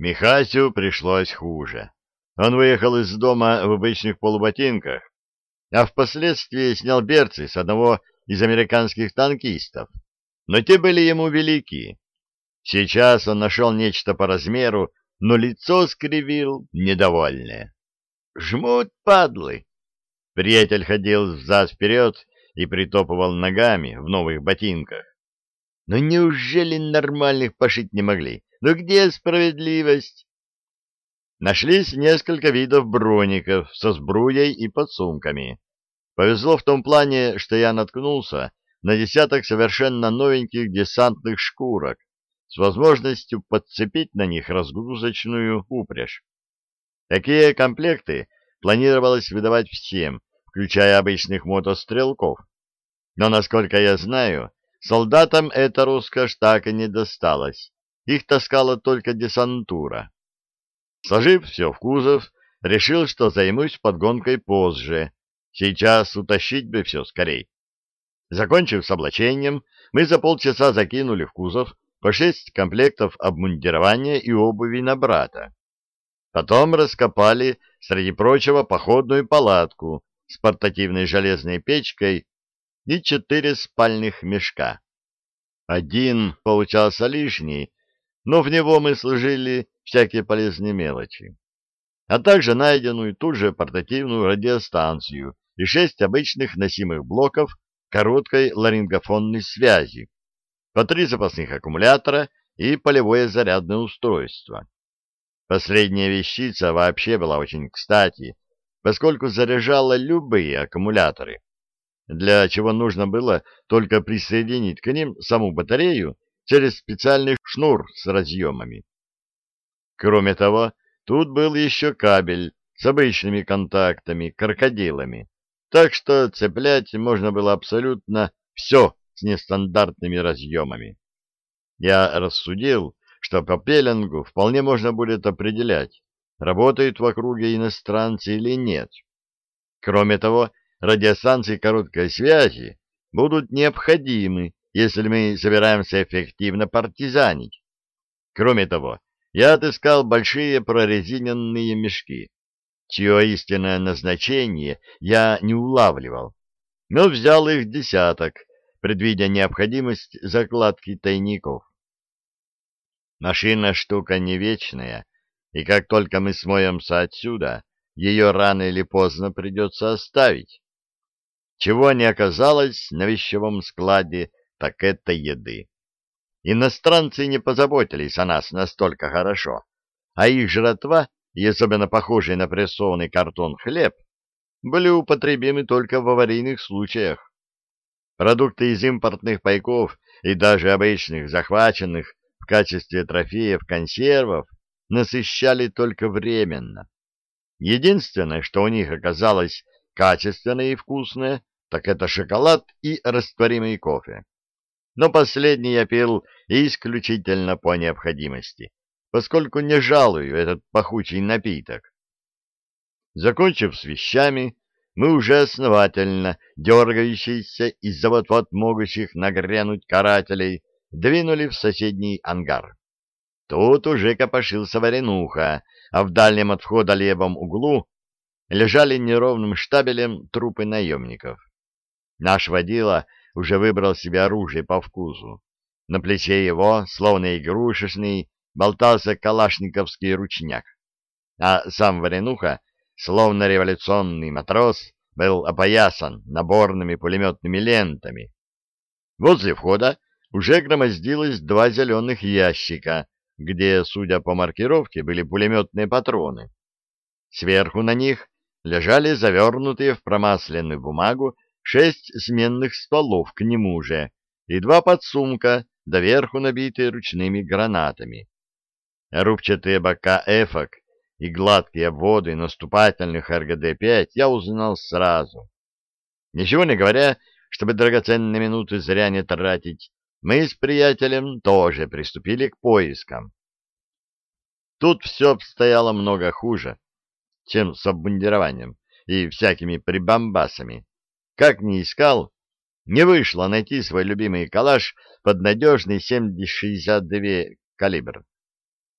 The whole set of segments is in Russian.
Михасю пришлось хуже. Он выехал из дома в обычных полуботинках, а впоследствии снял берцы с одного из американских танкистов. Но те были ему велики. Сейчас он нашел нечто по размеру, но лицо скривил недовольное. «Жмут, падлы!» Приятель ходил взад-вперед и притопывал ногами в новых ботинках. «Но неужели нормальных пошить не могли? Ну где справедливость?» Нашлись несколько видов броников со сбруей и подсумками. Повезло в том плане, что я наткнулся на десяток совершенно новеньких десантных шкурок с возможностью подцепить на них разгрузочную упряжь. Такие комплекты планировалось выдавать всем, включая обычных мотострелков. Но, насколько я знаю, солдатам эта роскошь так и не досталась. Их таскала только десантура. Сложив все в кузов, решил, что займусь подгонкой позже. Сейчас утащить бы все скорей. Закончив с облачением, мы за полчаса закинули в кузов по шесть комплектов обмундирования и обуви на брата. Потом раскопали, среди прочего, походную палатку с портативной железной печкой и четыре спальных мешка. Один получался лишний, но в него мы сложили всякие полезные мелочи, а также найденную тут же портативную радиостанцию и шесть обычных носимых блоков короткой ларингофонной связи, по три запасных аккумулятора и полевое зарядное устройство. Последняя вещица вообще была очень кстати, поскольку заряжала любые аккумуляторы, для чего нужно было только присоединить к ним саму батарею через специальный шнур с разъемами. Кроме того, тут был еще кабель с обычными контактами, крокодилами, так что цеплять можно было абсолютно все с нестандартными разъемами. Я рассудил, что по пеленгу вполне можно будет определять, работают в округе иностранцы или нет. Кроме того, радиостанции короткой связи будут необходимы, если мы собираемся эффективно партизанить. Кроме того, я отыскал большие прорезиненные мешки, чье истинное назначение я не улавливал, но взял их десяток, предвидя необходимость закладки тайников. Машина штука не вечная, и как только мы смоемся отсюда, ее рано или поздно придется оставить. Чего не оказалось на вещевом складе, так это еды. Иностранцы не позаботились о нас настолько хорошо, а их жратва, и особенно похожий на прессованный картон хлеб, были употребимы только в аварийных случаях. Продукты из импортных пайков и даже обычных захваченных в качестве трофеев консервов насыщали только временно. Единственное, что у них оказалось качественное и вкусное, так это шоколад и растворимый кофе но последний я пил исключительно по необходимости, поскольку не жалую этот пахучий напиток. Закончив с вещами, мы уже основательно, дергающиеся из-за вот-вот могущих нагрянуть карателей, двинули в соседний ангар. Тут уже копошился варенуха, а в дальнем от входа левом углу лежали неровным штабелем трупы наемников. Наш водила уже выбрал себе оружие по вкусу. На плече его, словно игрушечный, болтался калашниковский ручняк, а сам Варенуха, словно революционный матрос, был опоясан наборными пулеметными лентами. Возле входа уже громоздилось два зеленых ящика, где, судя по маркировке, были пулеметные патроны. Сверху на них лежали завернутые в промасленную бумагу шесть сменных стволов к нему же и два подсумка, доверху набитые ручными гранатами. Рубчатые бока эфок и гладкие обводы наступательных РГД-5 я узнал сразу. Ничего не говоря, чтобы драгоценные минуты зря не тратить, мы с приятелем тоже приступили к поискам. Тут все обстояло много хуже, чем с обмундированием и всякими прибамбасами. Как ни искал, не вышло найти свой любимый калаш под надежный 7,62 калибр.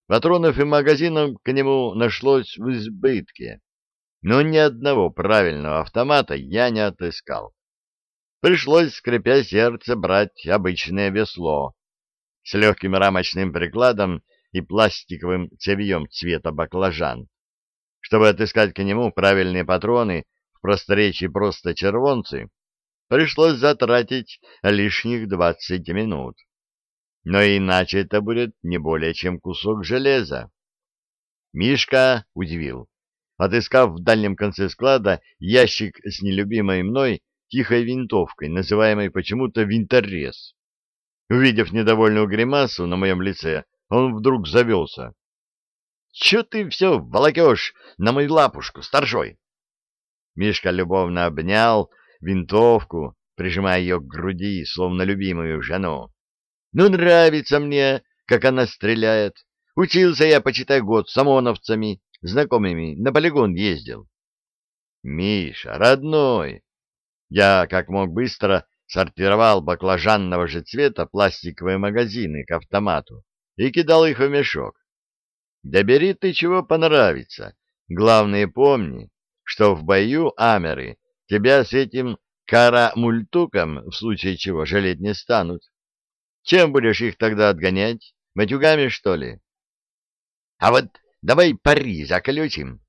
Патронов и магазинов к нему нашлось в избытке, но ни одного правильного автомата я не отыскал. Пришлось, скрипя сердце, брать обычное весло с легким рамочным прикладом и пластиковым цевьем цвета баклажан. Чтобы отыскать к нему правильные патроны, просторечии просто червонцы, пришлось затратить лишних двадцать минут но иначе это будет не более чем кусок железа. Мишка удивил. Отыскав в дальнем конце склада ящик с нелюбимой мной тихой винтовкой, называемой почему-то винторез. Увидев недовольную гримасу на моем лице, он вдруг завелся. — Че ты все волокешь на мою лапушку, старшой? Мишка любовно обнял винтовку, прижимая ее к груди, словно любимую жену. Ну, нравится мне, как она стреляет. Учился я, почитай, год с ОМОНовцами, знакомыми, на полигон ездил. Миша, родной! Я, как мог быстро, сортировал баклажанного же цвета пластиковые магазины к автомату и кидал их в мешок. Да ты чего понравится. Главное помни, что в бою амеры тебя с этим кара-мультуком в случае чего жалеть не станут. Чем будешь их тогда отгонять? Матюгами, что ли? — А вот давай пари заключим.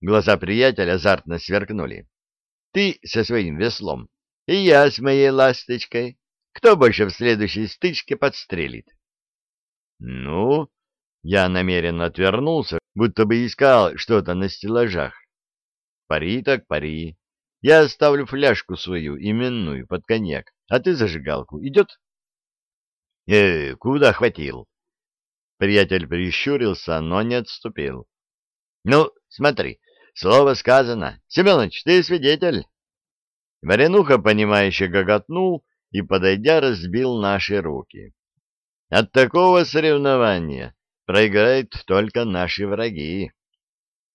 Глаза приятеля азартно сверкнули. — Ты со своим веслом, и я с моей ласточкой. Кто больше в следующей стычке подстрелит? — Ну, я намеренно отвернулся, будто бы искал что-то на стеллажах. Пари так пари. Я оставлю фляжку свою, именную, под коньяк, а ты зажигалку. Идет? «Э, куда хватил?» Приятель прищурился, но не отступил. «Ну, смотри, слово сказано. Семенович, ты свидетель?» Варенуха, понимающе гоготнул и, подойдя, разбил наши руки. «От такого соревнования проиграют только наши враги».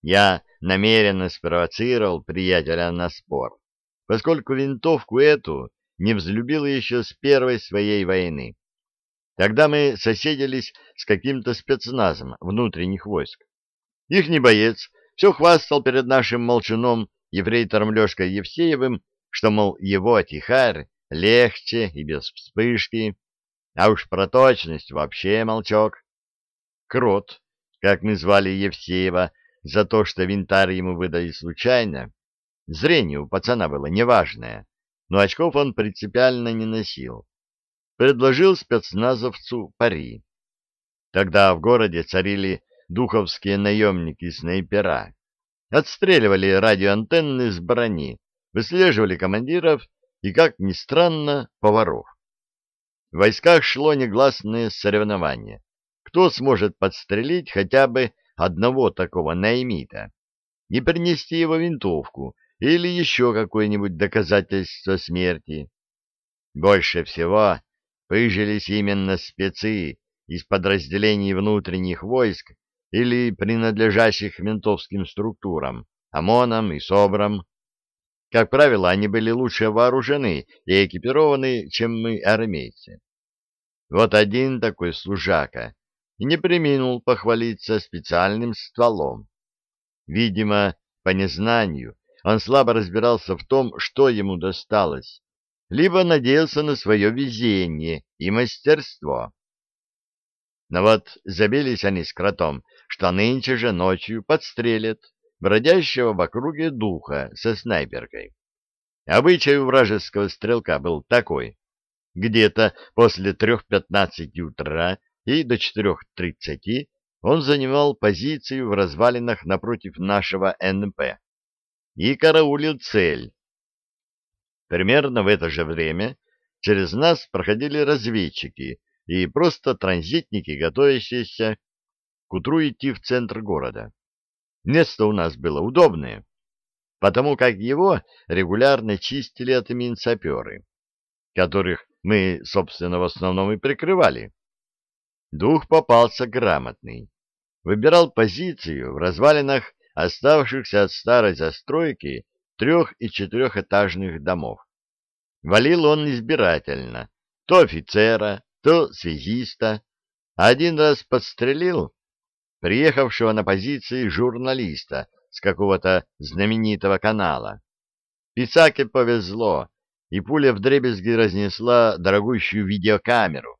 Я намеренно спровоцировал приятеля на спор, поскольку винтовку эту не взлюбил еще с первой своей войны. Тогда мы соседились с каким-то спецназом внутренних войск. Их не боец все хвастал перед нашим молчуном ефрейтором Лешкой Евсеевым, что, мол, его тихарь легче и без вспышки, а уж про точность вообще молчок. Крот, как мы звали Евсеева, за то, что винтарь ему выдали случайно, зрение у пацана было неважное, но очков он принципиально не носил предложил спецназовцу пари. Тогда в городе царили духовские наемники-снайпера. Отстреливали радиоантенны с брони, выслеживали командиров и, как ни странно, поваров. В войсках шло негласное соревнование. Кто сможет подстрелить хотя бы одного такого наймита и принести его винтовку или еще какое-нибудь доказательство смерти? Больше всего пыжились именно спецы из подразделений внутренних войск или принадлежащих ментовским структурам, ОМОНам и СОБРам. Как правило, они были лучше вооружены и экипированы, чем мы, армейцы. Вот один такой служака и не приминул похвалиться специальным стволом. Видимо, по незнанию он слабо разбирался в том, что ему досталось, либо надеялся на свое везение и мастерство. Но вот забились они с кротом, что нынче же ночью подстрелят бродящего в округе духа со снайперкой. Обычай у вражеского стрелка был такой. Где-то после трех пятнадцати утра и до четырех тридцати он занимал позицию в развалинах напротив нашего НП и караулил цель, Примерно в это же время через нас проходили разведчики и просто транзитники, готовящиеся к утру идти в центр города. Место у нас было удобное, потому как его регулярно чистили от мин саперы, которых мы, собственно, в основном и прикрывали. Дух попался грамотный. Выбирал позицию в развалинах оставшихся от старой застройки трех- и четырехэтажных домов. Валил он избирательно, то офицера, то связиста. Один раз подстрелил, приехавшего на позиции журналиста с какого-то знаменитого канала. Писаке повезло, и пуля вдребезги разнесла дорогущую видеокамеру,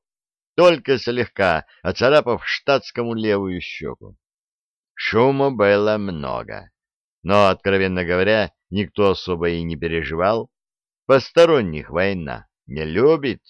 только слегка оцарапав штатскому левую щеку. Шума было много, но, откровенно говоря, никто особо и не переживал. Посторонних война не любит.